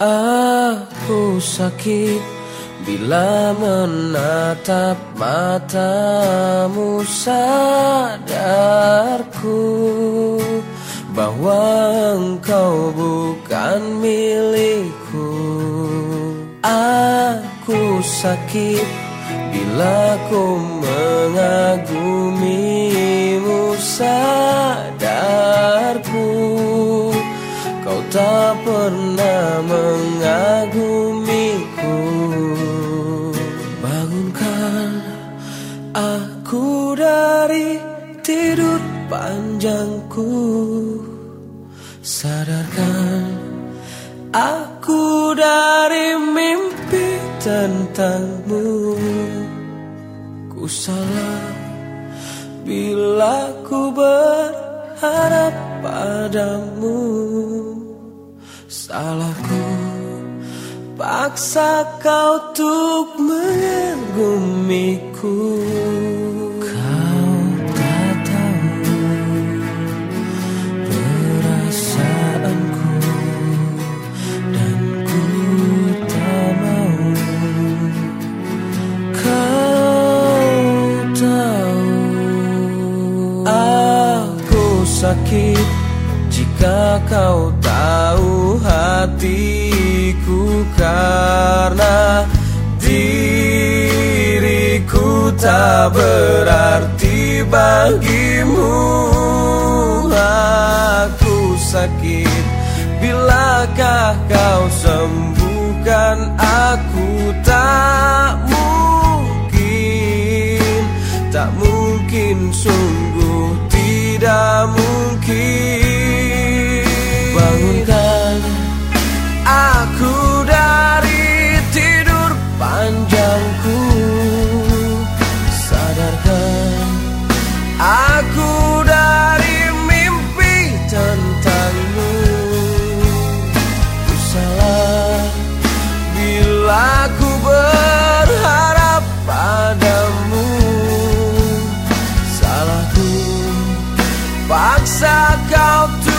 Aku sakit bila menatap matamu sadarku bahwa engkau bukan milikku. Aku sakit bila ku mengagumimu sadarku aku dari tidur panjangku. Sadarkan aku dari mimpi tentangmu. Ku salah bila ku berharap padamu. Salahku Paksa kau untuk mengagumiku Kau tak tahu Perasaanku. Dan ku tak mau. Kau tahu. Aku sakit Jika kau tahu hatiku karena diriku tak berarti bagimu. Aku sakit bilakah kau sembuhkan? Aku tak mungkin tak mungkin sungguh tidak mungkin aku dari tidur panjangku. Sadarkan aku dari mimpi tentangmu Ku salah bila ku berharap padamu. Salahku paksa kau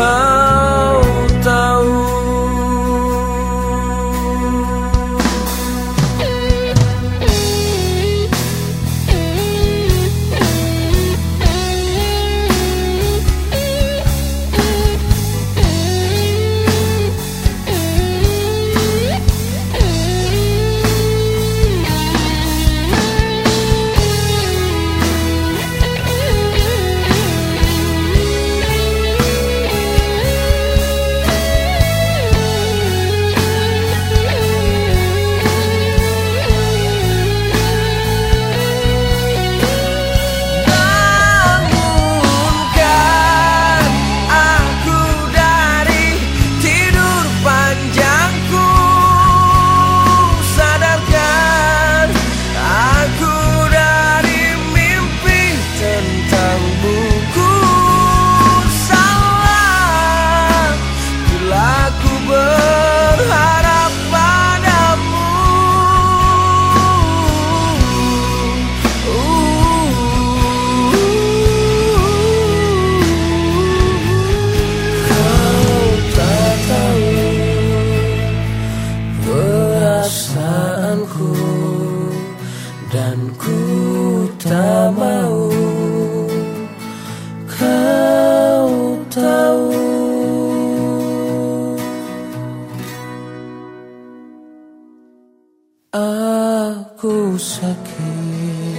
dan aku sakit